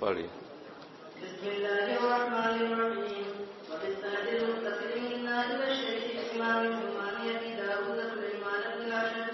پڑھی بسم الله الرحمن الرحيم وبالسند المتصل من نائب الشيخ الإمام الإمام أبي داود سليمان بن عشر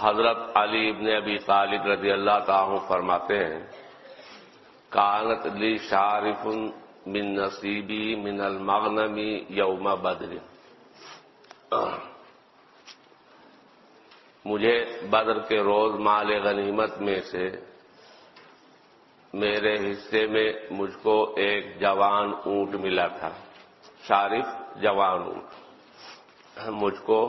حضرت علی ابن ابی طالب رضی اللہ تعالیٰ فرماتے ہیں، کانت لی شارف من نصیبی من المغنمی یوم بدر۔ مجھے بدر کے روز مال غنیمت میں سے میرے حصے میں مجھ کو ایک جوان اونٹ ملا تھا، شارف جوان اونٹ۔ مجھ کو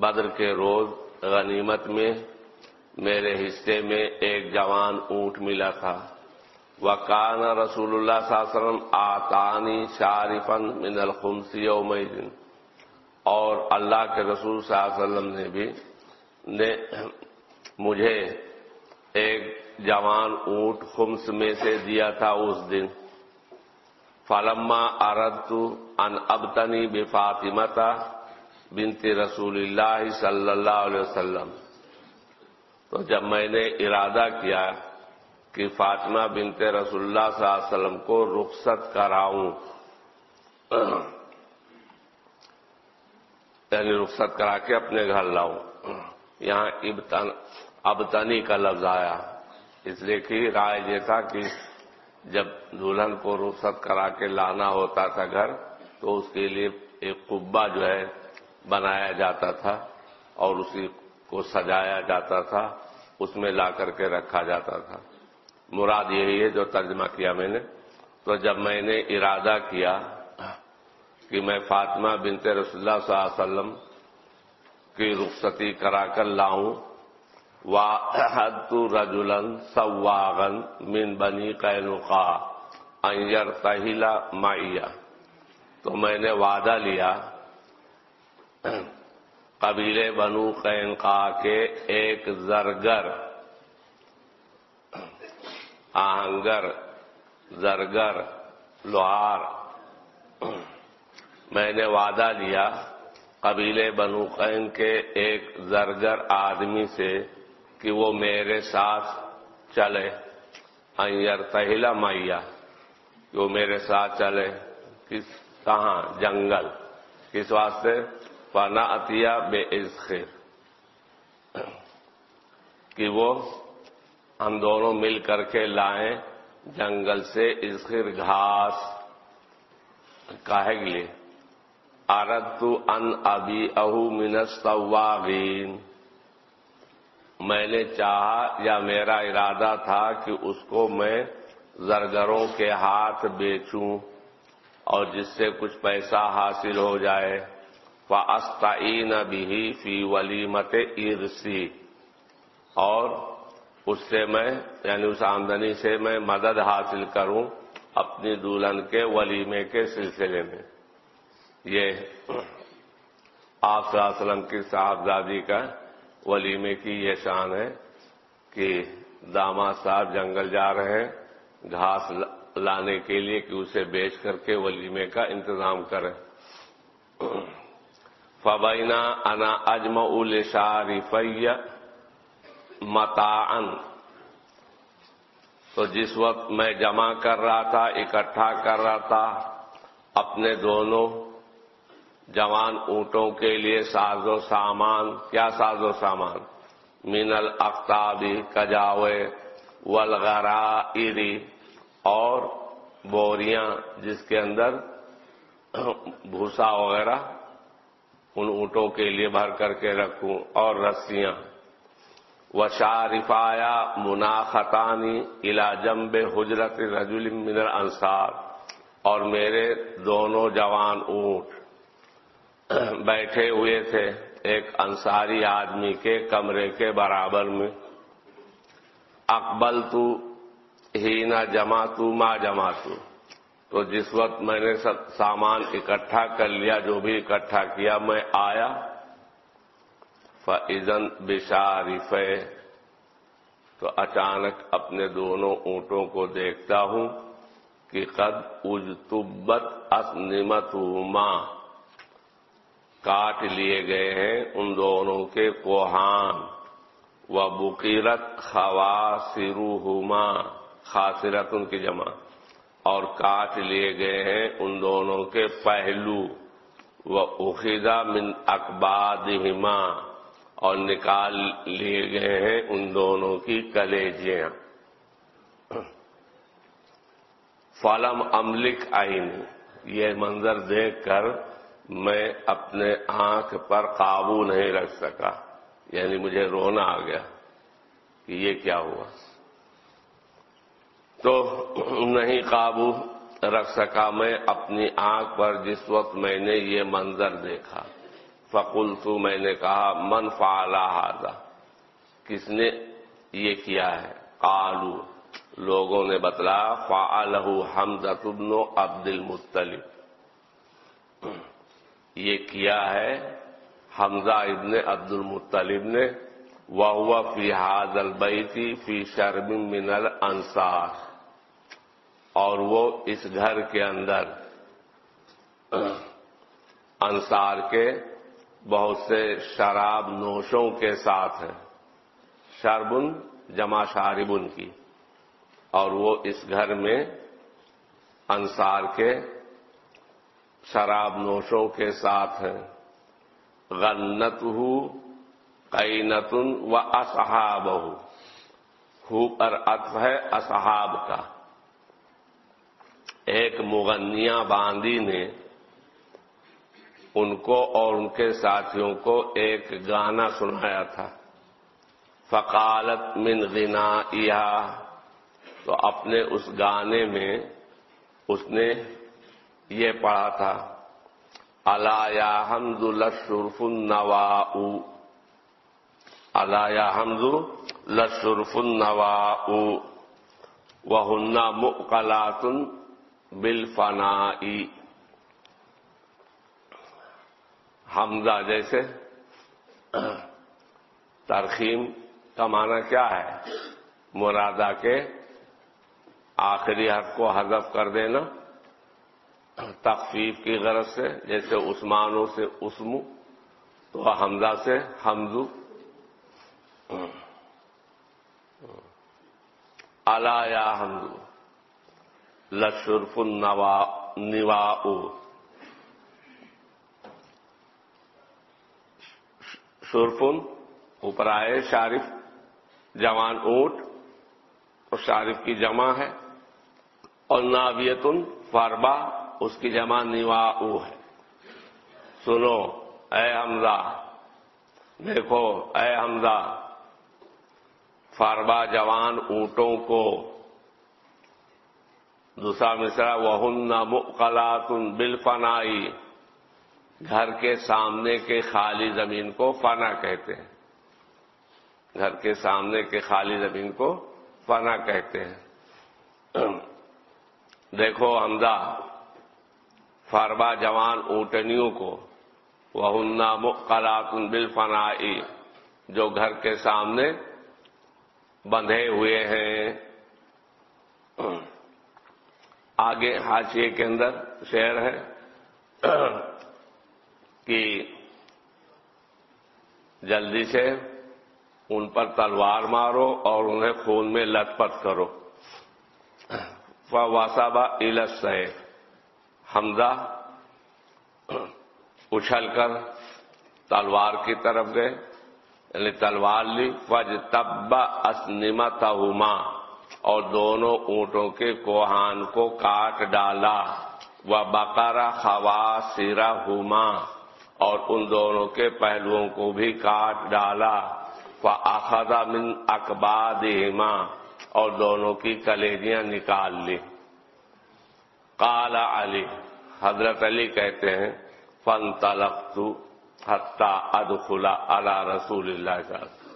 بدر کے روز غنیمت میں میرے حصے میں ایک جوان اونٹ ملا تھا۔ وکان رسول اللہ صلی اللہ علیہ وسلم آتانی شارفن من الخمسی یومئذ۔ اور اللہ کے رسول صلی اللہ علیہ وسلم نے بھی نے مجھے ایک جوان اونٹ خمس میں سے دیا تھا اس دن۔ فلما اردت ان ابتنی بفاطمتا بنت رسول اللہ صلی اللہ علیہ وسلم۔ تو جب میں نے ارادہ کیا کہ فاطمہ بنت رسول اللہ صلی اللہ علیہ وسلم کو رخصت کراؤں یعنی رخصت کرا کے اپنے گھر لاؤں۔ یہاں ابتن، ابتنی کا لفظ آیا۔ اس لیے کہ رائے یہ تھا کہ جب دلہن کو رخصت کرا کے لانا ہوتا تھا گھر، تو اس کے لیے ایک قبا جو ہے بنایا جاتا تھا اور اسی کو سجایا جاتا تھا، اس میں لا کر کے رکھا جاتا تھا۔ مراد یہی ہے جو ترجمہ کیا میں نے۔ تو جب میں نے ارادہ کیا کہ میں فاطمہ بنت رسول اللہ صلی اللہ علیہ وسلم کی رخصتی کرا کر لاؤں واحد رجولن سواغن من بنی قینقا اینر تہیلا مائیا تو میں نے وعدہ لیا قبیلے بنو قینقا کے ایک زرگر، آہنگر، زرگر، لوہار، میں نے وعدہ لیا قبیلے بنو قین کے ایک زرگر آدمی سے کہ وہ میرے ساتھ چلے ایر تہلا میا کہ وہ میرے ساتھ چلے، کس، کہاں، جنگل، کس واسطے؟ پنا عطیہ بے عزخر کہ وہ ہم دونوں مل کر کے لائیں جنگل سے عزخر گھاس۔ کاہے گلے۔ آرد تو ان ابھی اہو منس میں نے چاہا یا میرا ارادہ تھا کہ اس کو میں زرگروں کے ہاتھ بیچوں اور جس سے کچھ پیسہ حاصل ہو جائے۔ فاسطین بھی فی ولیمت ارسی اور اس سے میں یعنی اس آمدنی سے میں مدد حاصل کروں اپنی دلہن کے ولیمے کے سلسلے میں۔ یہ آپ صلی اللہ علیہ وسلم کی صاحبزادی کا ولیمے کی یہ شان ہے کہ داماد صاحب جنگل جا رہے ہیں، گھاس لانے کے لیے کہ اسے بیچ کر کے ولیمے کا انتظام کریں۔ فبینا انا اجم الشارفیہ متعن تو جس وقت میں جمع کر رہا تھا، اکٹھا کر رہا تھا، اپنے دونوں جوان اونٹوں کے لیے ساز و سامان، کیا ساز و سامان؟ من الختابی کجاوے ولغرا ایری اور بوریاں جس کے اندر بھوسا وغیرہ۔ ان اونٹوں کے لیے بھر کر کے رکھوں اور رسیاں۔ و شارفایا مناختانی الا حجرت رجول من انصار اور میرے دونوں جوان اونٹ بیٹھے ہوئے تھے ایک انصاری آدمی کے کمرے کے برابر میں۔ اکبل تو ہی نہ جما تو ماں جما تو تو جس وقت میں نے سب سامان اکٹھا کر لیا، جو بھی اکٹھا کیا، میں آیا۔ فزن بشارف تو اچانک اپنے دونوں اونٹوں کو دیکھتا ہوں کہ قد اجتبت اسنمت ماں کاٹ لیے گئے ہیں ان دونوں کے کوہان۔ و بکیرت خوا خاصرت ان کی جمع۔ اور کاٹ لیے گئے ہیں ان دونوں کے پہلو۔ و اخیدہ من اقباد اور نکال لیے گئے ہیں ان دونوں کی کلیجیاں۔ فلم املک آئین یہ منظر دیکھ کر میں اپنے آنکھ پر قابو نہیں رکھ سکا۔ یعنی مجھے رونا آ گیا کہ یہ کیا ہوا۔ تو نہیں قابو رکھ سکا میں اپنی آنکھ پر جس وقت میں نے یہ منظر دیکھا۔ فقل تو میں نے کہا، من فعلا ہاضا کس نے یہ کیا ہے؟ قالو، لوگوں نے بتلا فعلہ حمزہ ابن عبد المطلب۔ یہ کیا ہے؟ حمزہ ابن عبد المطلب نے وہ فی حاض البیتی فی شرم من الانصار۔ اور وہ اس گھر کے اندر انصار کے بہت سے شراب نوشوں کے ساتھ ہیں۔ شربن جمع شاربن کی۔ اور وہ اس گھر میں انصار کے شراب نوشوں کے ساتھ ہیں۔ غنت ہو قینتن و اصحاب ہو پر اطف ہے اصحاب کا۔ ایک مغنیاں باندی نے ان کو اور ان کے ساتھیوں کو ایک گانا سنایا تھا۔ فقالت من غنا تو اپنے اس گانے میں اس نے یہ پڑھا تھا۔ الایا حمد لشرف النوا الایا حمد لشرف النوا وہ ہننا مکلاتن بل حمزہ جیسے ترخیم کا معنی کیا ہے؟ مرادہ کے آخری حرف کو حذف کر دینا، تخفیف کی غرض سے، جیسے عثمانوں سے اسمو تو حمزہ سے حمزو الا یا حمزو لشرف نوا شرفن، اوپر آئے، شارف، جوان اونٹ اور شارف کی جمع ہے. اور ناویتن فاربا اس کی جمع نیوا ہے. سنو، اے حمزہ، دیکھو، اے حمزہ فاربا جوان اونٹوں کو دوسرا مصرا وہن مقلاتن بالفنائی گھر کے سامنے کے خالی زمین کو فنا کہتے ہیں۔ گھر کے سامنے کے خالی زمین کو فنا کہتے ہیں۔ دیکھو حمزہ فاربا جوان اونٹنیوں کو وہ ہننا مقلات بل جو گھر کے سامنے بندھے ہوئے ہیں۔ آگے حاشیے کے اندر شہر ہے کہ جلدی سے ان پر تلوار مارو اور انہیں خون میں لت پت کرو۔ واسابا الس ہے حمزہ اچھل کر تلوار کی طرف گئے یعنی تلوار لی فج تبا اسنمت اور دونوں اونٹوں کے کوہان کو کاٹ ڈالا۔ وہ بقارا خوا سیرا ہوما اور ان دونوں کے پہلوؤں کو بھی کاٹ ڈالا۔ وہ من اکباد اور دونوں کی کلیجیاں نکال لی۔ کالا علی حضرت علی کہتے ہیں فن تلق حتہ ادخلا اللہ رسول اللہ صاحب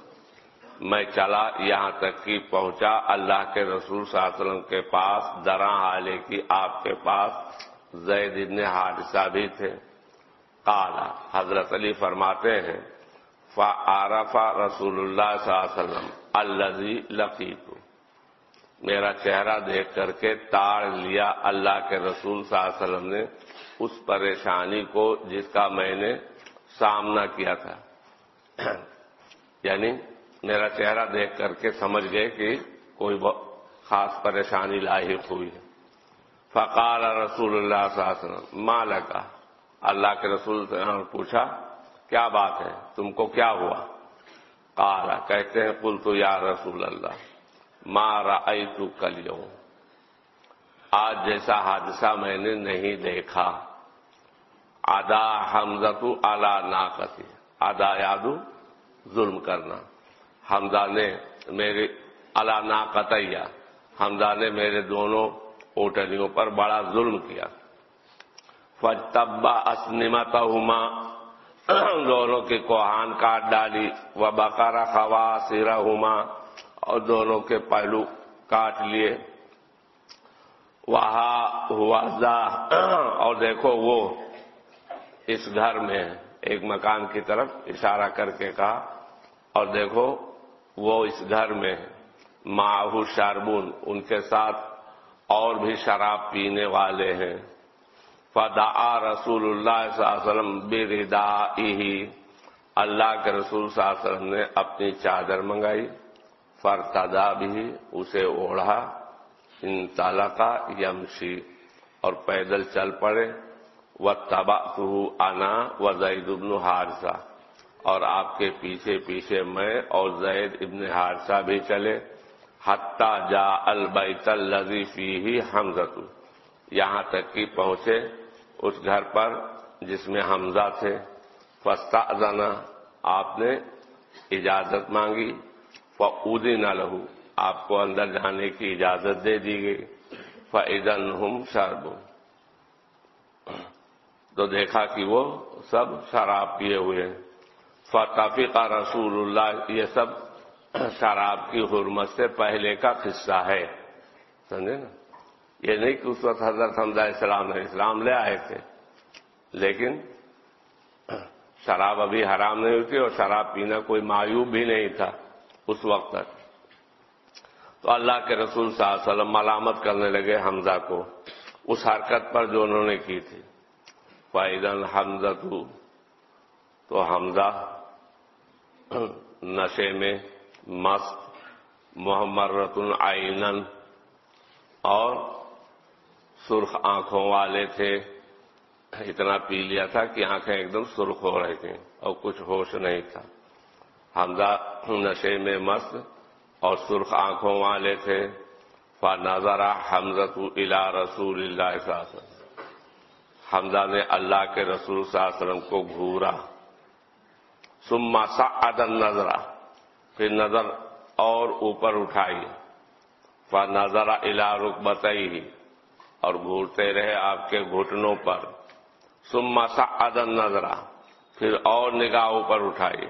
میں چلا یہاں تک کہ پہنچا۔ اللہ کے رسول صلی اللہ علیہ وسلم کے پاس درا حالے کی آپ کے پاس زید ابن حادثہ بھی تھے۔ کالا حضرت علی فرماتے ہیں فعرفا رسول اللہ صلی اللہ علیہ وسلم الزی لقیت میرا چہرہ دیکھ کر کے تاڑ لیا اللہ کے رسول صلی اللہ علیہ وسلم نے اس پریشانی کو جس کا میں نے سامنا کیا تھا۔ یعنی میرا چہرہ دیکھ کر کے سمجھ گئے کہ کوئی خاص پریشانی لاحق ہوئی ہے۔ فقال رسول اللہ صلی اللہ علیہ وسلم ماں کا اللہ کے رسول سے پوچھا، کیا بات ہے؟ تم کو کیا ہوا؟ کالا کہتے ہیں کل تو یا رسول اللہ مارا تو کل آج جیسا حادثہ میں نے نہیں دیکھا۔ آدا حمزہ آلہ ناقتی آدا یادو، ظلم کرنا۔ حمزہ نے میرے اللہ ناقتیا حمزہ نے میرے دونوں اوٹلیوں پر بڑا ظلم کیا۔ فج تبا اسنمت ہوما دونوں کی کوہان کاٹ ڈالی و بقارہ خوا سیرا ہوما اور دونوں کے پہلو کاٹ لیے۔ وہاں ہوا اور دیکھو وہ اس گھر میں ایک مکان کی طرف اشارہ کر کے کہا، اور دیکھو وہ اس گھر میں ماہو شاربون، ان کے ساتھ اور بھی شراب پینے والے ہیں۔ فدا رسول اللہ صلی اللہ علیہ وسلم اللہ کے رسول صلی اللہ علیہ وسلم نے اپنی چادر منگائی۔ فرتدا بھی اسے اوڑھا۔ ان کا یمشی اور پیدل چل پڑے۔ و تبا آنا و زید ابن ہارسا اور آپ کے پیچھے پیچھے میں اور زید ابن ہارسا بھی چلے۔ حتہ جا البیت الزیفی ہی حمزت یہاں تک کہ پہنچے اس گھر پر جس میں حمزہ تھے۔ فستا آپ نے اجازت مانگی۔ فعودی نہ لہو، آپ کو اندر جانے کی اجازت دے دی گئی۔ فعدن ہم شرب۔ تو دیکھا کہ وہ سب شراب پیے ہوئے ہیں۔ فتافی کا رسول اللہ، یہ سب شراب کی حرمت سے پہلے کا قصہ ہے۔ سمجھے نا؟ یہ نہیں کہ اس وقت حضرت حمزہ اسلام نے اسلام لے آئے تھے، لیکن شراب ابھی حرام نہیں ہوئی تھی اور شراب پینا کوئی معیوب بھی نہیں تھا اس وقت تک۔ تو اللہ کے رسول صلی اللہ علیہ وسلم ملامت کرنے لگے حمزہ کو۔ اس حرکت پر جو انہوں نے کی تھی۔ فائدن حمزہ تو حمزہ نشے میں مست محمد رتن آئینن اور سرخ آنکھوں والے تھے۔ اتنا پی لیا تھا کہ آنکھیں ایک دم سرخ ہو رہی تھیں اور کچھ ہوش نہیں تھا۔ حمزہ نشے میں مست اور سرخ آنکھوں والے تھے۔ فا نظرا حمزت الا رسول اللہ صلی اللہ علیہ وسلم۔ حمزہ نے اللہ کے رسول صلی اللہ علیہ وسلم کو گھورا۔ سما سا ادن نظرا پھر نظر اور اوپر اٹھائی۔ فا نظرا الا رک بتائی اور گھورتے رہے آپ کے گھٹنوں پر۔ سما سا ادن نظرا پھر اور نگاہ اوپر اٹھائی۔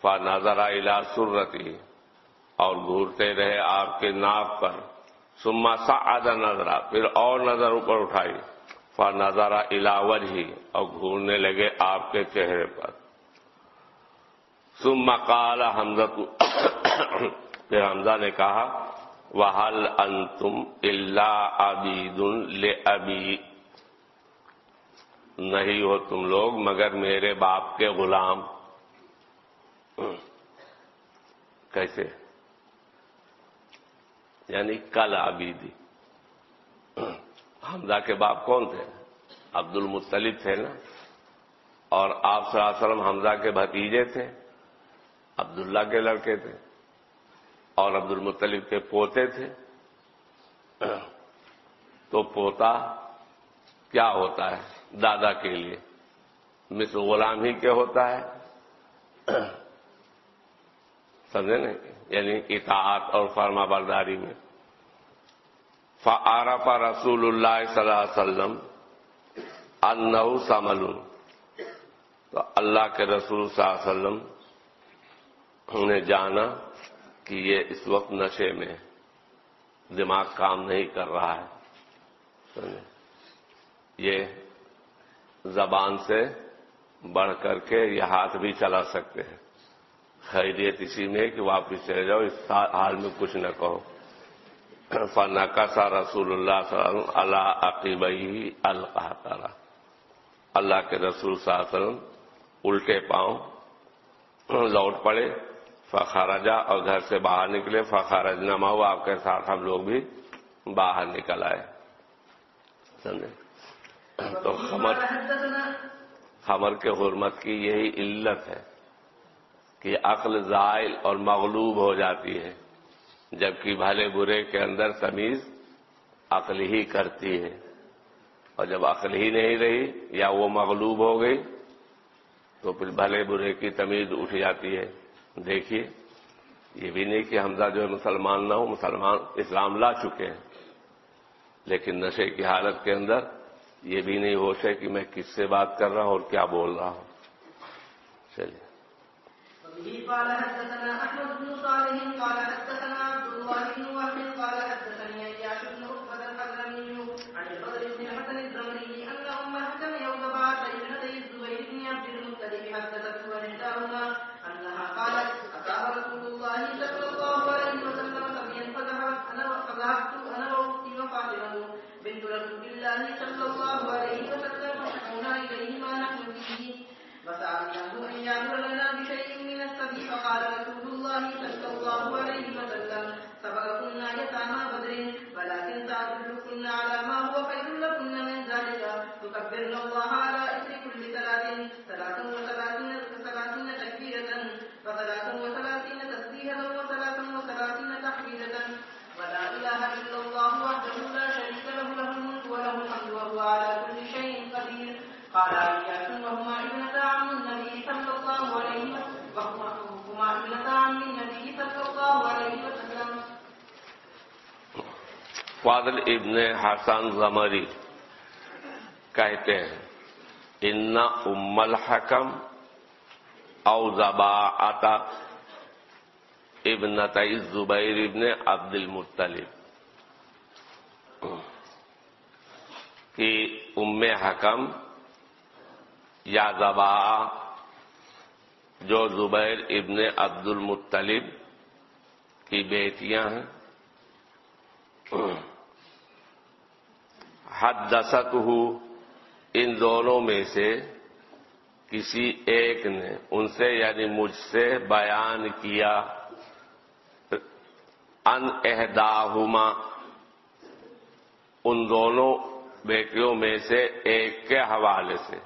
فا نظرا الا سرتی اور گھورتے رہے آپ کے ناک پر۔ سما سا نظرا پھر اور نظر اوپر اٹھائی۔ فا نظارہ الاور ہی اور گھورنے لگے آپ کے چہرے پر۔ سما کالا حمزہ پھر حمزہ نے کہا وحل ان تم اللہ ابید ابی نہیں ہو تم لوگ، مگر میرے باپ کے غلام۔ کیسے؟ یعنی کل آبیدی حمزہ کے باپ کون تھے؟ عبد المطلب تھے نا؟ اور آپ صلی اللہ علیہ وسلم حمزہ کے بھتیجے تھے۔ عبداللہ کے لڑکے تھے اور عبد المطلب کے پوتے تھے تو پوتا کیا ہوتا ہے دادا کے لیے مس غلام ہی کے ہوتا ہے سمجھے نا؟ یعنی اطاعت اور فرما برداری میں۔ فعارف رسول اللہ صلی اللہ علیہ وسلم ان سمل۔ تو اللہ کے رسول صلی اللہ علیہ وسلم نے جانا کہ یہ اس وقت نشے میں دماغ کام نہیں کر رہا ہے۔ یہ زبان سے بڑھ کر کے یہ ہاتھ بھی چلا سکتے ہیں۔ خیریت اسی میں کہ واپس چلے جاؤ، اس حال میں کچھ نہ کہو۔ فنا کا سا رسول اللہ صلی اللہ علیہ وسلم اللہ عقیبئی اللہ کے رسول صلی اللہ علیہ وسلم الٹے پاؤں لوٹ پڑے۔ فخارجا اور گھر سے باہر نکلے فخارج نما ہوا آپ کے ساتھ ہم لوگ بھی باہر نکل آئے۔ سمجھے؟ تو خمر خمر کے حرمت کی یہی علت ہے کہ عقل زائل اور مغلوب ہو جاتی ہے، جبکہ بھلے برے کے اندر تمیز عقل ہی کرتی ہے۔ اور جب عقل ہی نہیں رہی یا وہ مغلوب ہو گئی، تو پھر بھلے برے کی تمیز اٹھ جاتی ہے۔ دیکھیے، یہ بھی نہیں کہ حمزہ جو ہے مسلمان نہ ہو، مسلمان اسلام لا چکے ہیں۔ لیکن نشے کی حالت کے اندر یہ بھی نہیں ہوش ہے کہ میں کس سے بات کر رہا ہوں اور کیا بول رہا ہوں۔ چلیے۔ قال حدثنا احمد بن صالح قال حدثنا عبد الله بن وهب قال حدثنا اياش بن عقبه الحضرمي عن الفضل بن الحسن الزمري ان ام الحكم يوم بعث ابنتي الزبير بن عبد المطلب حدثته ونحتاهما انها قالت اتاها رسول الله صلى الله عليه وسلم سميا فذهبت انا واختي وفاطمه بنت رسول الله صلى الله عليه وسلم فشكونا اليه ما نحن فيه وسالناه أن يامر لنا بشيء من السبي فقال رسول الله صلى الله عليه وسلم سبقكن يتامى بدر ولكن سأدلكن على ما هو خير لكن من ذلك تكبرن الله على إثر كل ثلاث ثلاث وثلاثين ثلاثين تكبيرة وثلاث وثلاثين تسبيحة وثلاث وثلاثين تحميدة ولا إله إلا الله وحده لا شريك له له الملك وله الحمد وهو على كل شيء قدير قال إياس وهما ابنتا عم النبي صلى الله عليه وسلم وهما ابنتا عم النبي صلى الله عليه وسلم فاضل ابن حسن زمری کہتے ہیں، ان ام الحکم او زبا آتا ابن زبیر ابن عبد المطلب. کہ ام حکم یا زبا جو زبیر ابن عبد المطلب کی بیٹیاں ہیں۔ حد دست ان دونوں میں سے کسی ایک نے ان سے یعنی مجھ سے بیان کیا ان اہداہما ان دونوں بیٹیوں میں سے ایک کے حوالے سے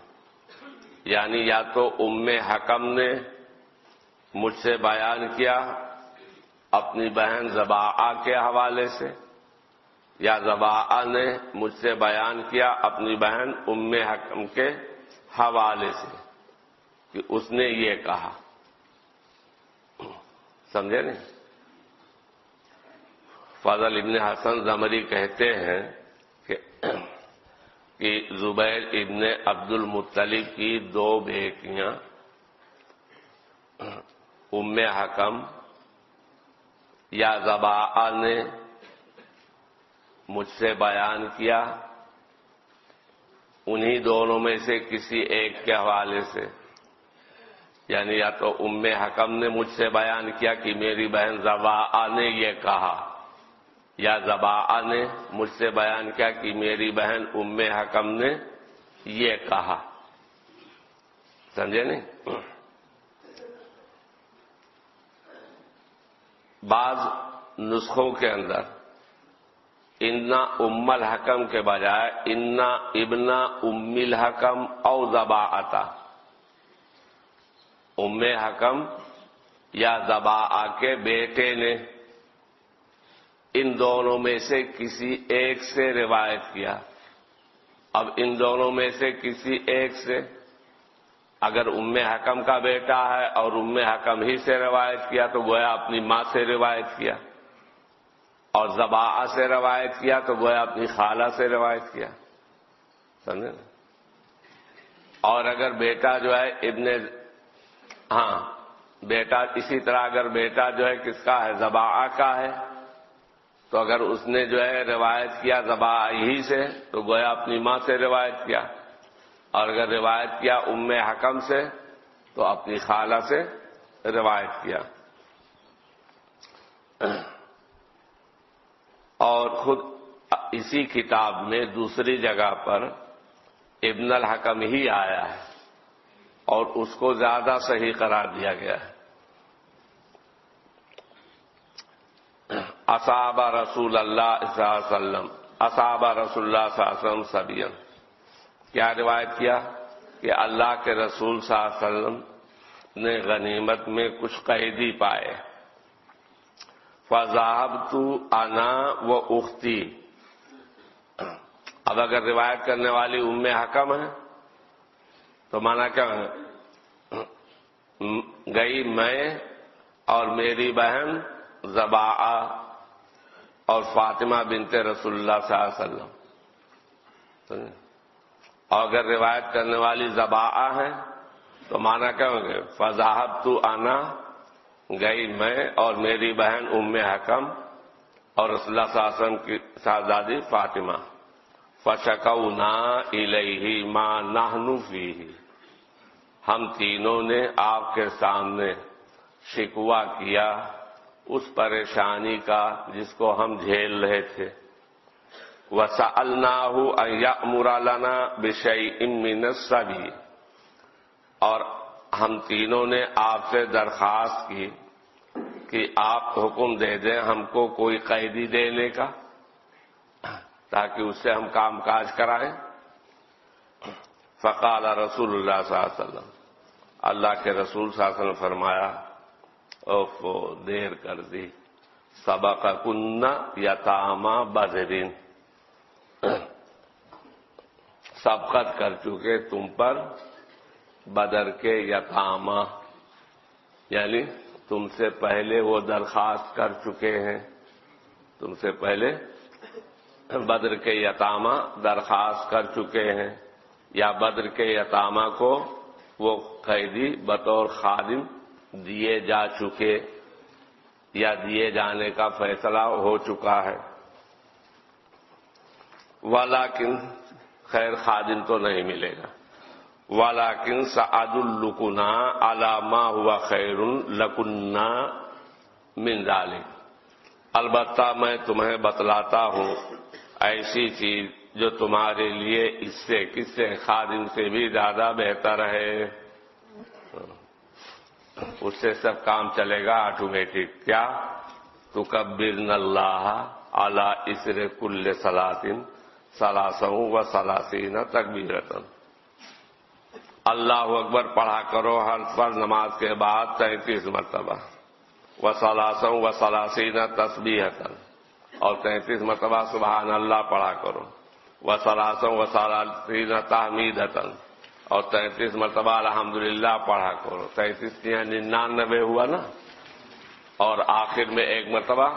یعنی یا تو ام حکم نے مجھ سے بیان کیا اپنی بہن زبا کے حوالے سے یا زبا نے مجھ سے بیان کیا اپنی بہن ام حکم کے حوالے سے کہ اس نے یہ کہا۔ سمجھے نہیں؟ فضل ابن حسن زمری کہتے ہیں کہ کہ زبیر ابن عبد المطلب کی دو بیٹیاں ام حکم یا زبا نے مجھ سے بیان کیا انہی دونوں میں سے کسی ایک کے حوالے سے۔ یعنی یا تو ام حکم نے مجھ سے بیان کیا کہ میری بہن زبا نے یہ کہا، یا زبا نے مجھ سے بیان کیا کہ میری بہن ام حکم نے یہ کہا۔ سمجھے نہیں؟ بعض نسخوں کے اندر انا ام الحکم کے بجائے انا ابنا ام الحکم او زبا آتا ام حکم یا زبا کے بیٹے نے ان دونوں میں سے کسی ایک سے روایت کیا۔ اب ان دونوں میں سے کسی ایک سے اگر ام حکم کا بیٹا ہے اور ام حکم ہی سے روایت کیا تو گویا اپنی ماں سے روایت کیا۔ اور زبا سے روایت کیا تو گویا اپنی خالہ سے روایت کیا۔ سمجھے؟ اور اگر بیٹا جو ہے ابن ہاں بیٹا، اسی طرح اگر بیٹا جو ہے کس کا ہے؟ زبا کا ہے۔ تو اگر اس نے جو ہے روایت کیا زبا ہی سے تو گویا اپنی ماں سے روایت کیا۔ اور اگر روایت کیا ام حکم سے تو اپنی خالہ سے روایت کیا۔ اور خود اسی کتاب میں دوسری جگہ پر ابن الحکم ہی آیا ہے اور اس کو زیادہ صحیح قرار دیا گیا ہے۔ اصاب رسول اللہ صلی اللہ علیہ وسلم اصاب رسول اللہ صلی اللہ علیہ وسلم سبین کیا روایت کیا کہ اللہ کے رسول صلی اللہ علیہ وسلم نے غنیمت میں کچھ قیدی پائے؟ فضاحب تو آنا و اختی اب اگر روایت کرنے والی ام حکم ہے، تو مانا کیا ہے؟ گئی میں اور میری بہن زبا اور فاطمہ بنت رسول اللہ صلی اللہ علیہ وسلم۔ اور اگر روایت کرنے والی زبا ہے، تو مانا کیا ہوں گے فضاحب تو آنا گئی میں اور میری بہن ام حکم اور رسول اللہ صلی اللہ علیہ وسلم کی شہزادی فاطمہ۔ فشکونا الیہ ما نہنو فی ہم تینوں نے آپ کے سامنے شکوا کیا اس پریشانی کا جس کو ہم جھیل رہے تھے۔ وسا اللہ مرالانہ بشئی امن سبھی اور ہم تینوں نے آپ سے درخواست کی کہ آپ حکم دے دیں ہم کو کوئی قیدی دینے کا تاکہ اس سے ہم کام کاج کرائیں۔ فقال رسول اللہ صلی اللہ علیہ وسلم۔ اللہ کے رسول صلی اللہ علیہ وسلم فرمایا، اوف دیر کر دی۔ سبق کن یا تاما بدرین۔ سبقت کر چکے تم پر۔ بدر کے یتامہ یعنی تم سے پہلے وہ درخواست کر چکے ہیں۔ تم سے پہلے بدر کے یتامہ درخواست کر چکے ہیں۔ یا بدر کے یتامہ کو وہ قیدی بطور خادم دیے جا چکے یا دیے جانے کا فیصلہ ہو چکا ہے۔ والاکن خیر خادم تو نہیں ملے گا۔ والاکن سعد الکنا علامہ ہوا خیر لکنا من ذالک البتہ میں تمہیں بتلاتا ہوں، ایسی چیز جو تمہارے لیے اس سے کس سے خادم سے بھی زیادہ بہتر ہے۔ اس سے سب کام چلے گا آٹومیٹک کیا؟ تو کبر اللہ اعلی اسر کل سلاطن سلاسوں و سلاسین تکبیرتن اللہ اکبر پڑھا کرو ہر پر نماز کے بعد تینتیس مرتبہ۔ و سلاسوں و سلاسین تسبیحتن اور تینتیس مرتبہ سبحان اللہ پڑھا کرو۔ و سلاسوں و سلاسین تحمیدتن اور تینتیس مرتبہ الحمدللہ پڑھا کرو۔ تینتیس یعنی ننانوے ہوا نا۔ اور آخر میں ایک مرتبہ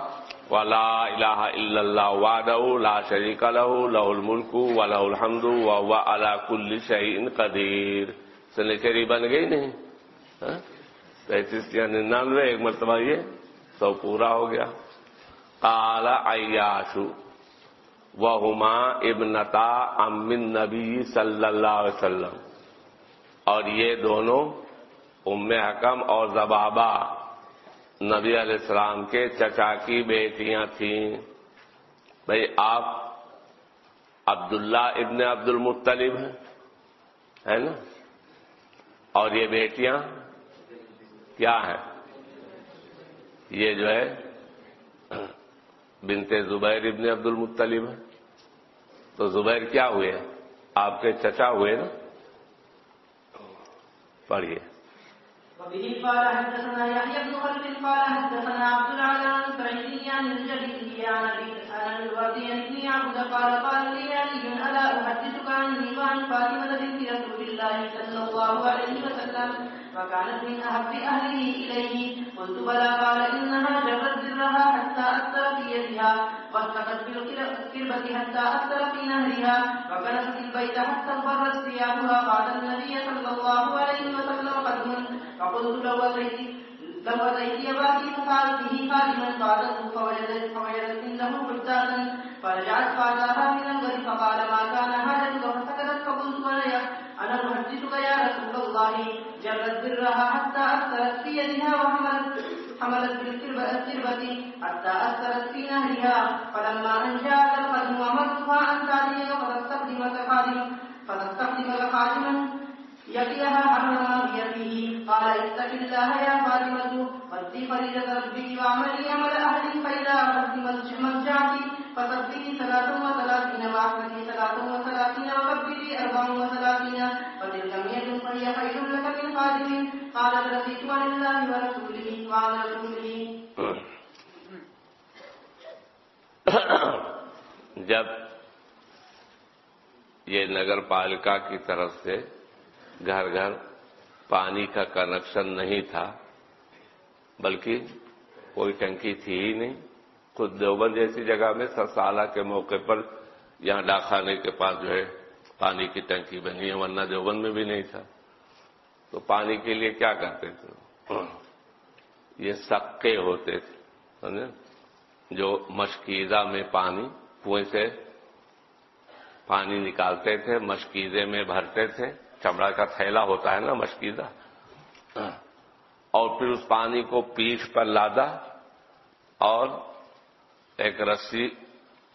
ولا الہ الا اللہ وعدہ لا شریک له له الملک وله الحمد وهو على كل شيء قدیر۔ سنچری بن گئی نہیں؟ ہاں؟ تینتیس یا ننانوے، ایک مرتبہ یہ سو پورا ہو گیا۔ قال عیاشو وہما ابنتا امن نبی صلی اللہ علیہ وسلم۔ اور یہ دونوں ام حکم اور زبابہ نبی علیہ السلام کے چچا کی بیٹیاں تھیں۔ بھائی آپ عبداللہ ابن عبد المطلب ہیں، ہے نا؟ اور یہ بیٹیاں کیا ہیں؟ یہ جو ہے بنتے زبیر ابن عبد المطلب ہے تو زبیر کیا ہوئے؟ آپ کے چچا ہوئے نا؟ پڑھیے۔ وبه قال حدثنا يحيى بن خلف قال حدثنا عبد العالى عن سعيد عن الجليل عن ابي عن الوردي بن عبد قال قال لي علي الا احدثك عني وعن فاطمه بنت رسول الله صلى الله عليه وسلم وكانت من احب اهله اليه قلت بلى. قال انها جرت ذرها حتى اثر في يدها واستقت بالقربة حتى اثر في نهرها وكنست البيت حتى انفرت ثيابها. قال النبي صلى الله عليه وسلم قد منت فقلت لو أتيت لو أتيت أباكي فقالته خادما قالته فوجدت فوجدت عنده حجاتا فرجعت فأتاها من الغد فقال ما كان حاجتك فسكتت فقلت أنا أنا أحدثك يا رسول الله جرت برها حتى أثرت في يدها وحملت حملت بالقربة حتى أثرت في نهرها فلما أن جاءت القدم أمرتها أن تأتيك فتستخدمك خادما فتستخدمك خادما يقيها حرما بيده قال اتق الله يا فاطمة فردي فريدة ربك وعملي عمل أهلك فإذا أخذت مرجعك فصدقي ثلاث وثلاثين وأحمدي ثلاث وثلاثين وكبري أربع وثلاثين فتلك مية فهي خير لك من خادم قالت رضيت عن الله ورسوله وعن رسوله جب یہ نگر پالکا کی طرف سے گھر گھر پانی کا کنیکشن نہیں تھا، بلکہ کوئی ٹنکی تھی ہی نہیں۔ خود دیوبند جیسی جگہ میں سرسالہ کے موقع پر یہاں ڈاکخانے کے پاس جو ہے پانی کی ٹنکی بنی ہے، ورنہ دیوبند میں بھی نہیں تھا۔ تو پانی کے لیے کیا کرتے تھے؟ یہ سکے ہوتے تھے، سمجھے؟ جو مشکیزہ میں پانی، کنویں سے پانی نکالتے تھے، مشکیزے میں بھرتے تھے۔ چمڑا کا تھیلا ہوتا ہے نا مشکیزہ؟ اور پھر اس پانی کو پیٹھ پر لادا اور ایک رسی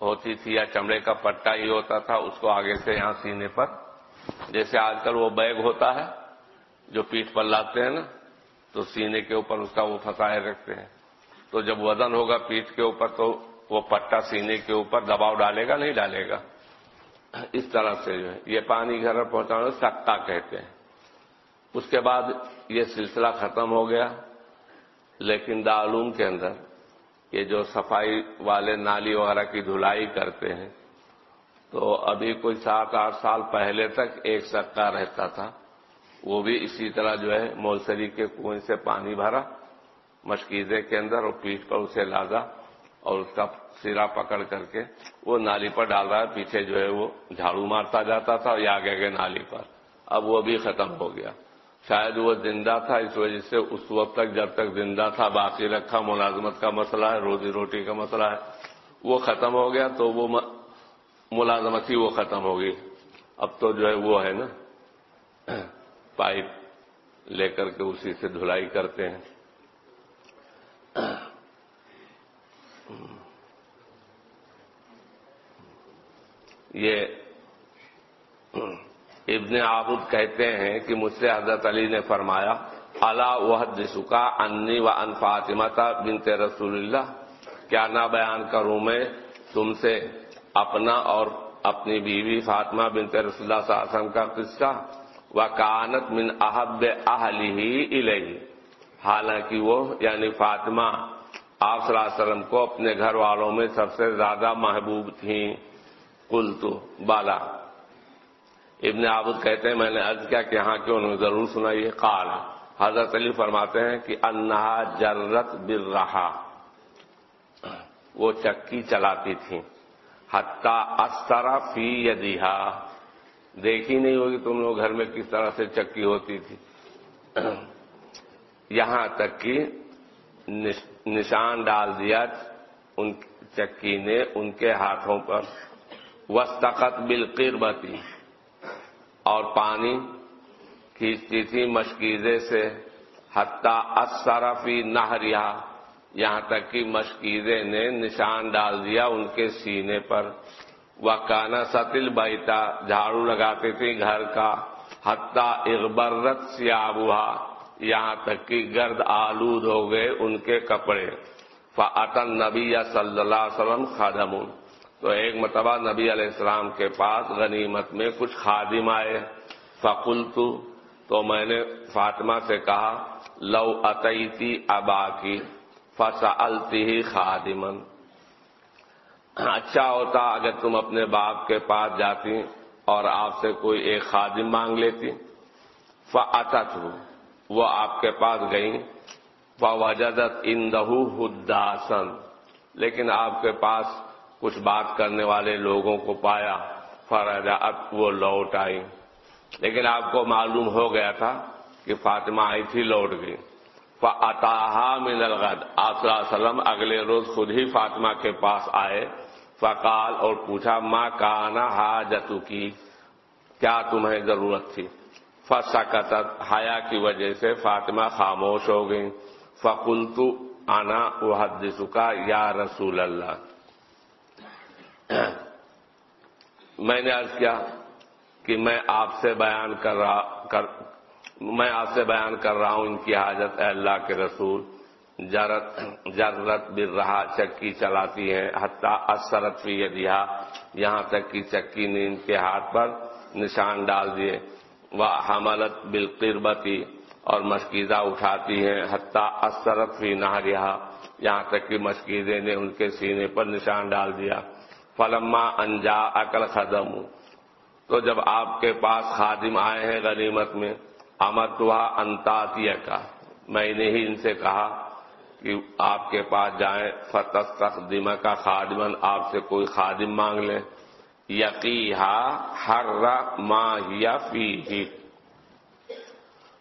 ہوتی تھی یا چمڑے کا پٹا ہی ہوتا تھا، اس کو آگے سے یہاں سینے پر، جیسے آج کل وہ بیگ ہوتا ہے جو پیٹھ پر لاتے ہیں نا، تو سینے کے اوپر اس کا وہ پھنسائے رکھتے ہیں۔ تو جب وزن ہوگا پیٹھ کے اوپر تو وہ پٹا سینے کے اوپر دباؤ ڈالے گا، نہیں ڈالے گا؟ اس طرح سے جو ہے، یہ پانی گھر پہنچانا سکتا کہتے ہیں۔ اس کے بعد یہ سلسلہ ختم ہو گیا۔ لیکن دارالعلوم کے اندر یہ جو صفائی والے نالی وغیرہ کی دھلائی کرتے ہیں، تو ابھی کوئی سات آٹھ سال پہلے تک ایک سکا رہتا تھا۔ وہ بھی اسی طرح جو ہے مولسری کے کنویں سے پانی بھرا، مشکیزے کے اندر اور پیٹھ پر اسے لادا۔ اور اس کا سرا پکڑ کر کے وہ نالی پر ڈال رہا ہے، پیچھے جو ہے وہ جھاڑو مارتا جاتا تھا اور یہ آگے گئے نالی پر۔ اب وہ بھی ختم ہو گیا۔ شاید وہ زندہ تھا، اس وجہ سے اس وقت تک جب تک زندہ تھا، باقی رکھا، ملازمت کا مسئلہ ہے، روزی روٹی کا مسئلہ ہے، وہ ختم ہو گیا تو وہ ملازمت ہی وہ ختم ہو گئی۔ اب تو جو ہے وہ ہے نا، پائپ لے کر کے اسی سے دھلائی کرتے ہیں۔ یہ ابن عابد کہتے ہیں کہ مجھ سے حضرت علی نے فرمایا اللہ وحد سکا انی و ان فاطمہ بنت رسول اللہ کیا نہ بیان کروں میں تم سے اپنا اور اپنی بیوی فاطمہ بنت رسول اللہ صلی اللہ علیہ وسلم کا قصہ و کانت من احب اہلی ہی الہی حالانکہ وہ یعنی فاطمہ، آپ صلی اللہ علیہ وسلم کو اپنے گھر والوں میں سب سے زیادہ محبوب تھیں۔ کل تو بالا۔ ابن عابد کہتے ہیں، میں نے عرض کیا کہ یہاں کے انہوں نے ضرور سنا یہ قال۔ حضرت علی فرماتے ہیں کہ انہا جرت بر رہا وہ چکی چلاتی تھی حتہ استرا فی یدیہا۔ دیکھی نہیں ہوگی تم لوگ گھر میں کس طرح سے چکی ہوتی تھی۔ یہاں تک کہ نشان ڈال دیا، ان چکی نے ان کے ہاتھوں پر۔ وسطت بالقربتی اور پانی کھینچتی تھی مشکیزے سے، حتیٰ اصرفی نہریا یہاں تک کہ مشکیزے نے نشان ڈال دیا ان کے سینے پر۔ وہ کانا ستل بیتا جھاڑو لگاتی تھی گھر کا۔ حتیٰ اغبرت سیابوہا یہاں تک کہ گرد آلود ہو گئے ان کے کپڑے۔ فعطن نبی صلی اللہ علیہ وسلم خادم تو ایک مرتبہ نبی علیہ السلام کے پاس غنیمت میں کچھ خادم آئے فقل تو میں نے فاطمہ سے کہا، لو اتیتی ابا کی فسالتی ہی خادمن اچھا ہوتا اگر تم اپنے باپ کے پاس جاتی اور آپ سے کوئی ایک خادم مانگ لیتی۔ فعت وہ آپ کے پاس گئی فوجدت اندہو حداسن لیکن آپ کے پاس کچھ بات کرنے والے لوگوں کو پایا فرجات وہ لوٹ آئی۔ لیکن آپ کو معلوم ہو گیا تھا کہ فاطمہ آئی تھی، لوٹ گئی۔ فعطا من الغد۔ آپ صلی اللہ علیہ وسلم اگلے روز خود ہی فاطمہ کے پاس آئے۔ فقال اور پوچھا ماں کانا حاجتو کی کیا تمہیں ضرورت تھی؟ فسکتت۔ حیا کی وجہ سے فاطمہ خاموش ہو گئی۔ فقلتو انا احدث یا رسول اللہ۔ میں نے عرض کیا کہ میں آپ سے بیان کر رہا کر میں آپ سے بیان کر رہا ہوں ان کی حاجت اے اللہ کے رسول۔ جرت جرت بر رہا چکی چلاتی ہیں۔ حتیٰ اثرت فی دیا یہاں تک کہ چکی نے ان کے ہاتھ پر نشان ڈال دیے۔ وہ حملت بالقربتی اور مشکیزہ اٹھاتی ہیں۔ حتیٰ اثرت فی نہ یہاں تک کہ مشکیزے نے ان کے سینے پر نشان ڈال دیا۔ فلما انجا عقل خدم۔ تو جب آپ کے پاس خادم آئے ہیں غنیمت میں امت ہوا انتاطیہ کا۔ میں نے ہی ان سے کہا کہ آپ کے پاس جائیں فتح تقدیمہ کا خادمن آپ سے کوئی خادم مانگ لیں۔ یقیحا ہر ماہیا فی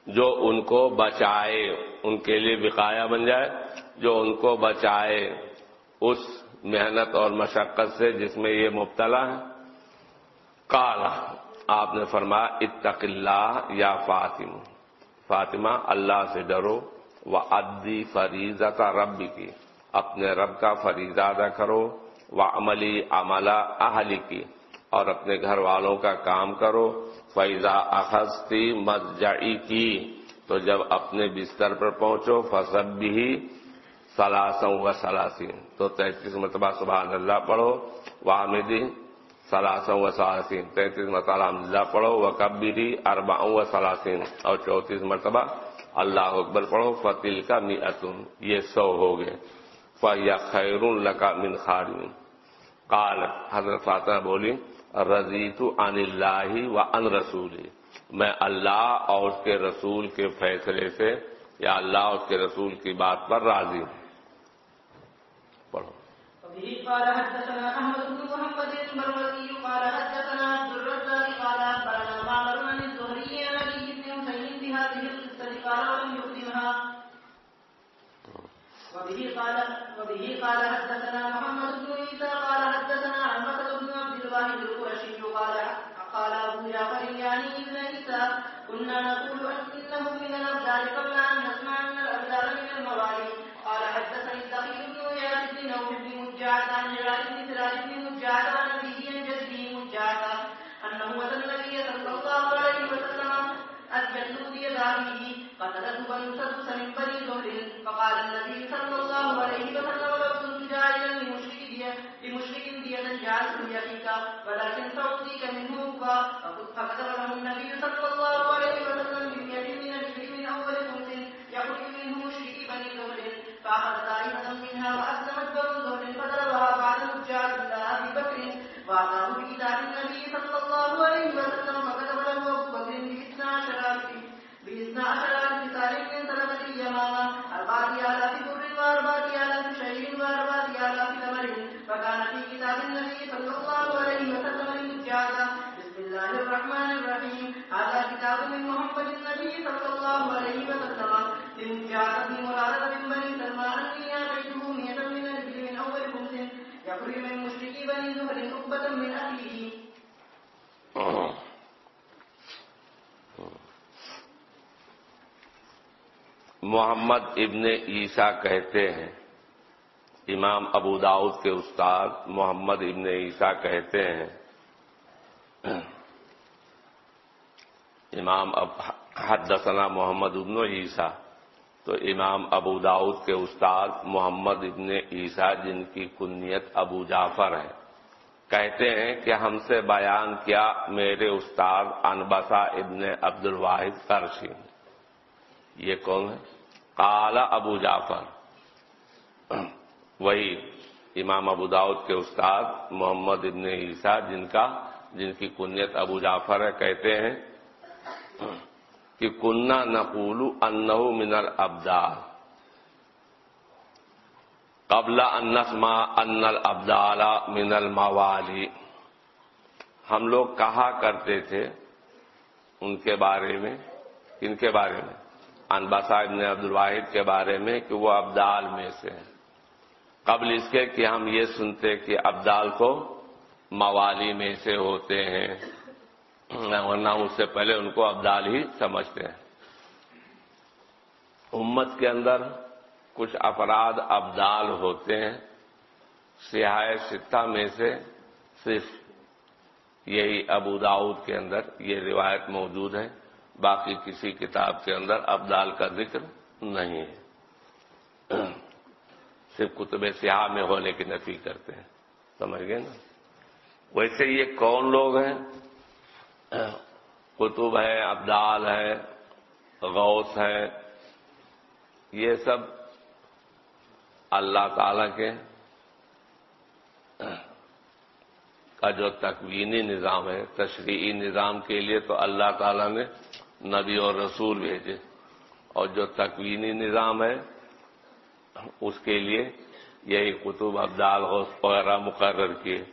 جو ان کو بچائے، ان کے لیے بقایا بن جائے، جو ان کو بچائے، اس محنت اور مشقت سے جس میں یہ مبتلا ہے۔ کالا آپ نے فرمایا، اتق اللہ یا فاطمہ۔ فاطمہ، اللہ سے ڈرو۔ وہ ادی فریضہ رب کی اپنے رب کا فریضہ ادا کرو۔ وہ عملی عملہ اہلی کی اور اپنے گھر والوں کا کام کرو۔ فیضا اخذتی مزجعی کی تو جب اپنے بستر پر پہنچو فصب بھی سلاسوں و سلاسین۔ تو تینتیس مرتبہ سبحان اللہ پڑھو وامدی سلاسوں و سلاسین۔ تینتیس مرتبہ الحمد اللہ پڑھو و کبیری ارباؤں و سلاسین۔ اور چونتیس مرتبہ اللہ اکبر پڑھو فتل کا میتن یہ سو ہو گئے۔ فیا خیر القا من خارن قال حضرت فاطمہ بولی، رضیت عن اللہ و ان رسول میں اللہ اور اس کے رسول کے فیصلے سے، یا اللہ اس کے رسول کی بات پر راضی ہوں۔ وبه قال حدثنا احمد بن محمد المروزي قال حدثنا عبد الرزاق قال اخبرنا معمر عن الزهري عن علي بن حسين بهذه القصه قال ولم يقدمها وبه قال وبه قال حدثنا محمد بن عيسى قال حدثنا عمرو بن عبد الواحد القرشي قال قال ابو جعفر يعني ابن عيسى، كنا نقول انه محمد ابن عیسیٰ کہتے ہیں۔ امام ابو داؤد کے استاد محمد ابن عیسیٰ کہتے ہیں۔ امام حدثنا محمد ابن عیسیٰ۔ تو امام ابو داؤد کے استاد محمد ابن عیسیٰ جن کی کنیت ابو جعفر ہے۔ کہتے ہیں کہ ہم سے بیان کیا میرے استاد انبسا ابن عبد الواحد کرشی یہ کون ہے؟ کالا ابو جعفر۔ وہی امام ابو داؤد کے استاد محمد ابن عیسیٰ جن کا جن کی کنیت ابو جعفر ہے، کہتے ہیں کہ کنہ نقول انہ من الابدال۔ قبل انسما ان الابدال من الموالی۔ ہم لوگ کہا کرتے تھے ان کے بارے میں ان کے بارے میں؟ انبا صاحب نے عبد الواحد کے بارے میں کہ وہ ابدال میں سے ہیں۔ قبل اس کے کہ ہم یہ سنتے کہ ابدال کو موالی میں سے ہوتے ہیں۔ ورنہ اس سے پہلے ان کو ابدال ہی سمجھتے ہیں۔ امت کے اندر کچھ افراد ابدال ہوتے ہیں۔ سیاح ستہ میں سے صرف یہی ابو داؤد کے اندر یہ روایت موجود ہے۔ باقی کسی کتاب کے اندر ابدال کا ذکر نہیں ہے۔ صرف کتب سیاہ میں ہونے کی نفی کرتے ہیں۔ سمجھ گئے نا؟ ویسے یہ کون لوگ ہیں؟ کتب ہے، ابدال ہے، غوث ہے۔ یہ سب اللہ تعالی کے کا جو تکوینی نظام ہے، تشریعی نظام کے لیے تو اللہ تعالی نے نبی اور رسول بھیجے اور جو تکوینی نظام ہے اس کے لیے یہی کتب ابدال غوث وغیرہ مقرر کیے۔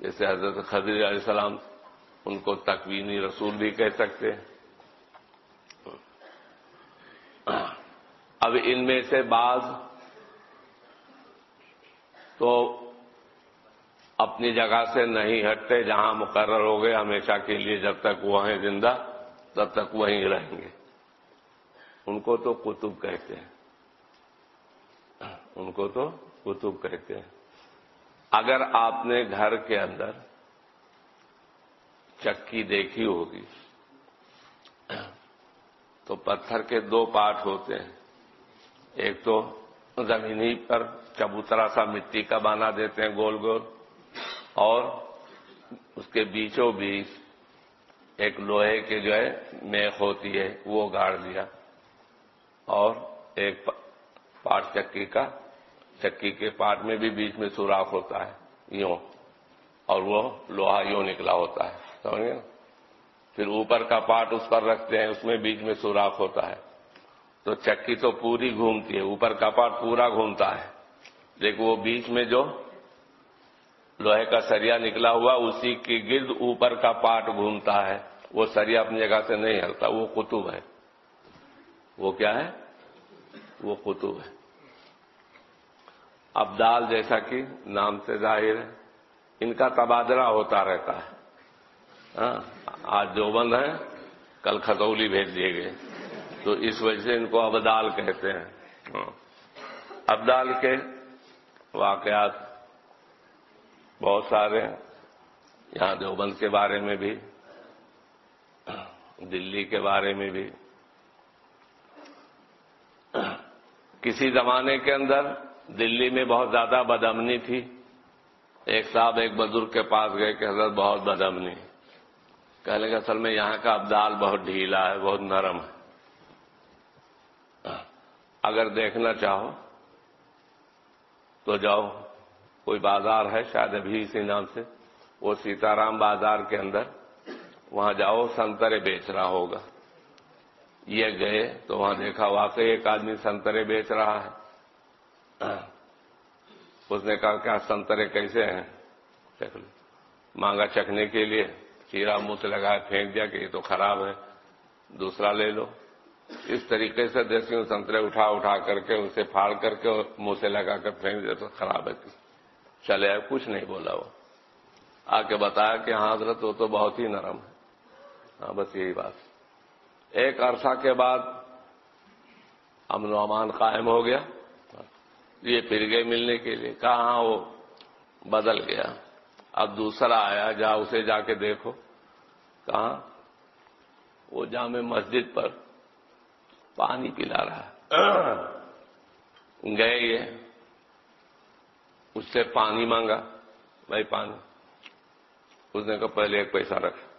جیسے حضرت خضر علیہ السلام ان کو تکوینی رسول بھی کہہ سکتے ہیں۔ اب ان میں سے بعض تو اپنی جگہ سے نہیں ہٹتے، جہاں مقرر ہو گئے ہمیشہ کے لیے جب تک وہ ہیں زندہ۔ تب تک وہیں رہیں گے۔ ان کو تو کتب کہتے ہیں۔ ان کو تو کتب کہتے ہیں۔ اگر آپ نے گھر کے اندر چکی دیکھی ہوگی، تو پتھر کے دو پارٹ ہوتے ہیں۔ ایک تو زمینی پر چبوترا سا مٹی کا بنا دیتے ہیں گول گول، اور اس کے بیچوں بیچ ایک لوہے کے جو ہے میخ ہوتی ہے، وہ گاڑ دیا اور ایک پاٹ چکی کا، چکی کے پاٹ میں بھی بیچ میں سوراخ ہوتا ہے، یوں۔ اور وہ لوہا یوں نکلا ہوتا ہے، سمجھ گئے؟ نا پھر اوپر کا پاٹ اس پر رکھتے ہیں، اس میں بیچ میں سوراخ ہوتا ہے۔ تو چکی تو پوری گھومتی ہے، اوپر کا پاٹ پورا گھومتا ہے۔ لیکن وہ بیچ میں جو لوہے کا سریا نکلا ہوا، اسی کی گرد اوپر کا پاٹ گھومتا ہے۔ وہ سریا اپنی جگہ سے نہیں ہلتا، وہ قطب ہے۔ وہ کیا ہے؟ وہ قطب ہے۔ ابدال جیسا کہ نام سے ظاہر ہے، ان کا تبادلہ ہوتا رہتا ہے۔ ہاں، آج جو بند ہے کل کھتولی بھیج دیے گئے۔ تو اس وجہ سے ان کو ابدال کہتے ہیں۔ ہاں۔ ابدال کے واقعات بہت سارے ہیں۔ یہاں دیوبند کے بارے میں بھی دلی کے بارے میں بھی۔ کسی زمانے کے اندر دلی میں بہت زیادہ بدمنی تھی۔ ایک صاحب، ایک بزرگ کے پاس گئے کہ حضرت بہت بدمنی کہنے کہ اصل میں یہاں کا ابدال بہت ڈھیلا ہے، بہت نرم ہے۔ اگر دیکھنا چاہو تو جاؤ۔ کوئی بازار ہے شاید ابھی اسی نام سے۔ وہ سیتارام بازار کے اندر وہاں جاؤ، سنترے بیچ رہا ہوگا۔ یہ گئے تو وہاں دیکھا، واقعی ایک آدمی سنترے بیچ رہا ہے۔ اس نے کہا کیا سنترے کیسے ہیں؟ چکھ لو مانگا چکھنے کے لیے، چیرا منہ سے لگایا، پھینک دیا کہ یہ تو خراب ہے، دوسرا لے لو۔ اس طریقے سے دیسی سنترے اٹھا اٹھا کر کے، اسے پھاڑ کر کے منہ سے لگا کر پھینک دیا تو خراب ہے۔ چلے کچھ نہیں بولا وہ۔ آ کے بتایا کہ ہاں حضرت، وہ تو بہت ہی نرم ہے۔ ہاں بس یہی بات۔ ایک عرصہ کے بعد امن و امان قائم ہو گیا۔ یہ پھر گئے ملنے کے لیے۔ کہاں وہ بدل گیا؟ اب دوسرا آیا، جا اسے جا کے دیکھو۔ کہاں؟ وہ جامع مسجد پر پانی پلا رہا ہے۔ گئے یہ۔ اس سے پانی مانگا، بھائی پانی۔ اس نے کہا، پہلے ایک پیسہ رکھ۔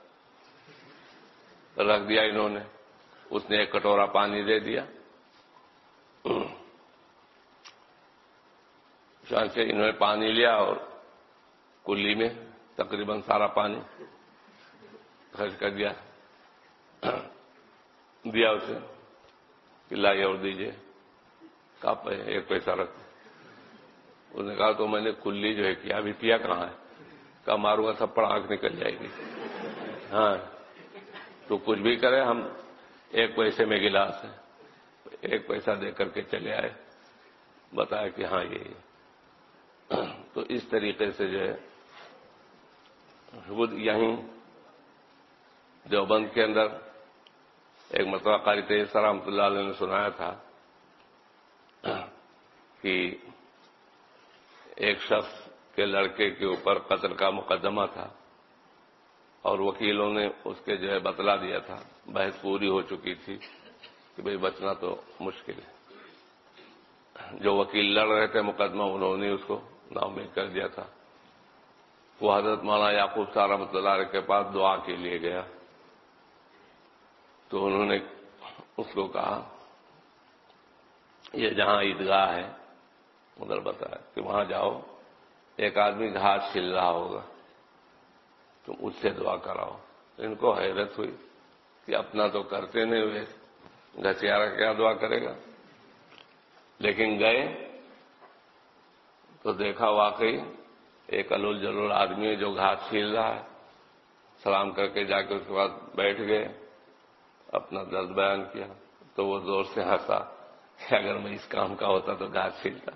رکھ دیا انہوں نے۔ اس نے ایک کٹورا پانی دے دیا۔ سے انہوں نے پانی لیا اور کلی میں تقریباً سارا پانی خرچ کر دیا۔ دیا اسے لائیے اور دیجیے کہا ایک پیسہ رکھ۔ اس نے کہا تو میں نے کلی جو ہے کیا ابھی پیا کہاں ہے؟ کہا ماروں گا سب پر آنکھ نکل جائے گی۔ ہاں۔ تو کچھ بھی کرے، ہم ایک پیسے میں گلاس ہے ایک پیسہ دے کر کے چلے آئے۔ بتایا کہ ہاں یہ تو اس طریقے سے جو ہے، خود یہیں دیوبند کے اندر ایک مرتبہ قاری تیز رحمۃ اللہ علیہ نے سنایا تھا کہ ایک شخص کے لڑکے کے اوپر قتل کا مقدمہ تھا۔ اور وکیلوں نے اس کے جو ہے بتلا دیا تھا، بحث پوری ہو چکی تھی کہ بھئی بچنا تو مشکل ہے۔ جو وکیل لڑ رہے تھے مقدمہ، انہوں نے اس کو نام میں کر دیا تھا۔ وہ حضرت مولانا یعقوب صاحب رحمۃ اللہ کے پاس دعا کے لیے گیا۔ تو انہوں نے اس کو کہا، یہ جہاں عیدگاہ ہے، ادھر بتایا کہ وہاں جاؤ، ایک آدمی گھاس چھل رہا ہوگا۔ تم اس سے دعا کراؤ۔ ان کو حیرت ہوئی کہ اپنا تو کرتے نہیں ہوئے۔ گھسیارا کیا دعا کرے گا؟ لیکن گئے تو دیکھا واقعی ایک الول جلول آدمی ہے جو گھاس چھیل رہا ہے۔ سلام کر کے جا کے اس کے بعد بیٹھ گئے، اپنا درد بیان کیا۔ تو وہ زور سے ہنسا کہ اگر میں اس کام کا ہوتا تو گھاس چھیلتا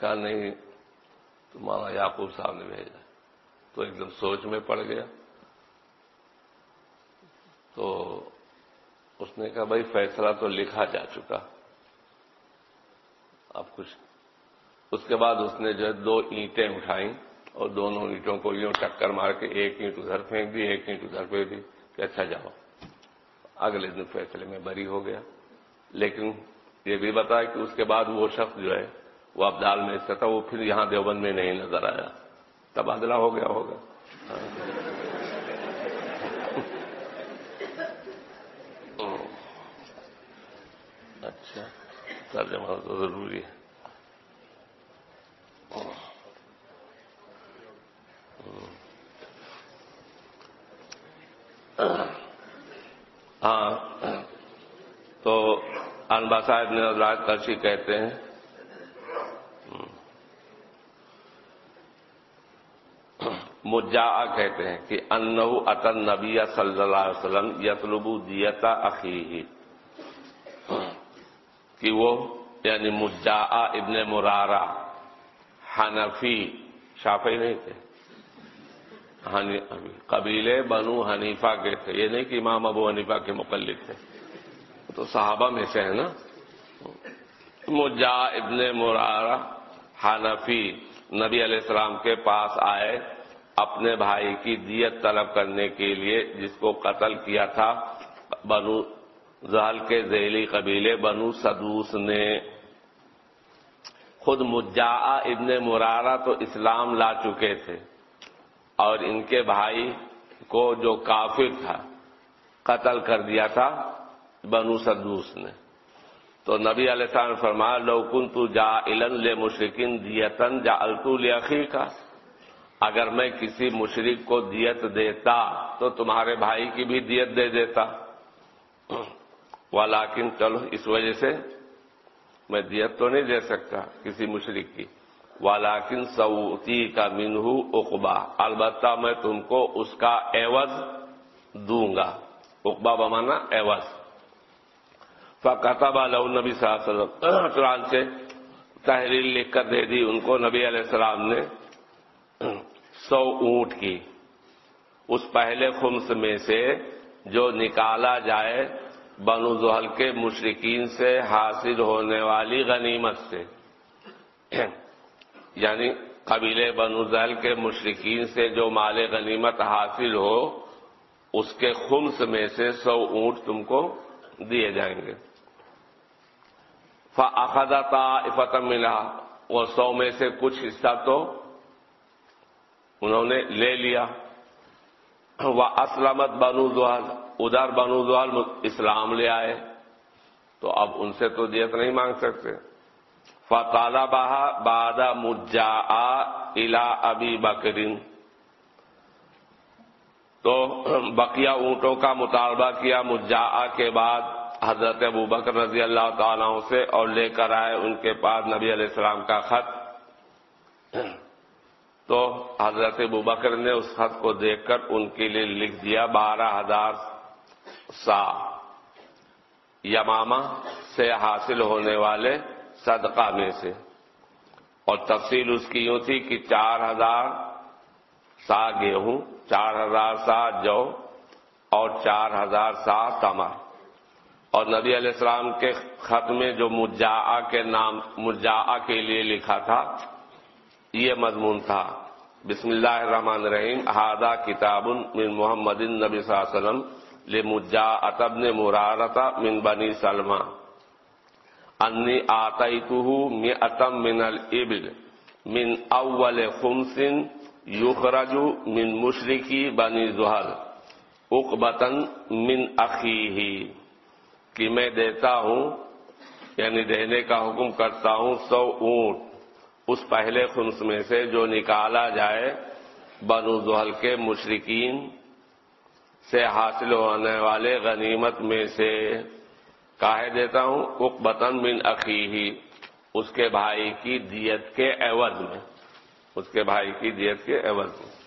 کہا، نہیں، تمہارا یعقوب صاحب نے بھیجا۔ تو ایک دم سوچ میں پڑ گیا۔ تو اس نے کہا، بھائی، فیصلہ تو لکھا جا چکا۔ اب کچھ اس کے بعد اس نے جو ہے دو اینٹیں اٹھائیں اور دونوں اینٹوں کو یوں ٹکر مار کے ایک اینٹ ادھر پھینک دی، ایک اینٹ ادھر پھینک دی کہ اچھا جاؤ۔ اگلے دن فیصلے میں بری ہو گیا۔ لیکن یہ بھی بتایا کہ اس کے بعد وہ شخص جو ہے، وہ ابدال میں سے تھا، وہ پھر یہاں دیوبند میں نہیں نظر آیا۔ تبادلہ ہو گیا ہوگا۔ ہاں۔ اچھا۔ ترجمہ تو ضروری ہے۔ ہاں۔ تو انبا صاحب نے راج کرشی کہتے ہیں۔ مجا کہتے ہیں کہ انو اطن نبی صلی اللہ علیہ وسلم یتلبو دیتا عقی کہ وہ یعنی مجا ابن مرارا حنفی شافی نہیں تھے۔ قبیلے بنو حنیفہ کے تھے یہ نہیں کہ امام ابو حنیفہ کے مقلد تھے۔ تو صحابہ میں سے ہے نا۔ مجا ابن مرارا حنفی نبی علیہ السلام کے پاس آئے۔ اپنے بھائی کی دیت طلب کرنے کے لیے جس کو قتل کیا تھا، بنو زہل کے ذیلی قبیلے بنو سدوس نے۔ خود مجا ابن مرارہ تو اسلام لا چکے تھے اور ان کے بھائی کو جو کافر تھا، قتل کر دیا تھا بنو سدوس نے۔ تو نبی علیہ السلام نے فرمایا لوکن تو جا علن لے مشرقین دیتن جا التو لے کا اگر میں کسی مشرق کو دیت دیتا تو تمہارے بھائی کی بھی دیت دے دیتا ولیکن چلو، اس وجہ سے میں دیت تو نہیں دے سکتا کسی مشرق کی۔ والاکن سعودی کا منہ اقبا البتہ میں تم کو اس کا ایوز دوں گا۔ اقبا بمانا ایوز فقطب علیہ نبی صلی اللہ علیہ وسلم۔ قرآن سے تحریر لکھ کر دے دی ان کو، نبی علیہ السلام نے۔ سو اونٹ کی۔ اس پہلے خمس میں سے جو نکالا جائے، بنو زحل کے مشرقین سے حاصل ہونے والی غنیمت سے۔ یعنی قبیلے بنو زحل کے مشرقین سے جو مال غنیمت حاصل ہو، اس کے خمس میں سے سو اونٹ تم کو دیے جائیں گے۔ فاخذتا فتم ملا وہ سو میں سے کچھ حصہ تو انہوں نے لے لیا۔ وہ اسلامت بنو زحل ادھر بنو زحل اسلام لے آئے۔ تو اب ان سے تو دیت نہیں مانگ سکتے۔ فتالا بہا بادہ مجا الا ابی بکرین تو بقیہ اونٹوں کا مطالبہ کیا مجا کے بعد حضرت ابو بکر رضی اللہ تعالیٰ سے اور لے کر آئے ان کے پاس نبی علیہ السلام کا خط۔ تو حضرت ابو نے اس خط کو دیکھ کر ان کے لیے لکھ دیا، بارہ ہزار سا یمامہ سے حاصل ہونے والے صدقہ میں سے۔ اور تفصیل اس کی یوں تھی کہ چار ہزار سا گیہوں، چار ہزار سا جو، اور چار ہزار سا تمر اور نبی علیہ السلام کے خط میں جو مجا کے نام مجا کے لیے لکھا تھا یہ مضمون تھا۔ بسم اللہ الرحمن الرحیم۔ احادہ کتاب من محمد نبی صلی اللہ علیہ وسلم لمجا اتبن مرارتا من بنی سلمہ۔ انی آتیتہ مئتم من الابل من اول خمس یخرج من مشرکی بنی زہل۔ اقبتن من اخیہ کہ میں دیتا ہوں یعنی دینے کا حکم کرتا ہوں، سو اونٹ۔ اس پہلے خنس میں سے جو نکالا جائے بنو زحل کے مشرقین سے حاصل ہونے والے غنیمت میں سے۔ کاہے دیتا ہوں اک بن من عقی ہی اس کے بھائی کی دیت کے عوض میں۔ اس کے بھائی کی دیت کے عوض میں۔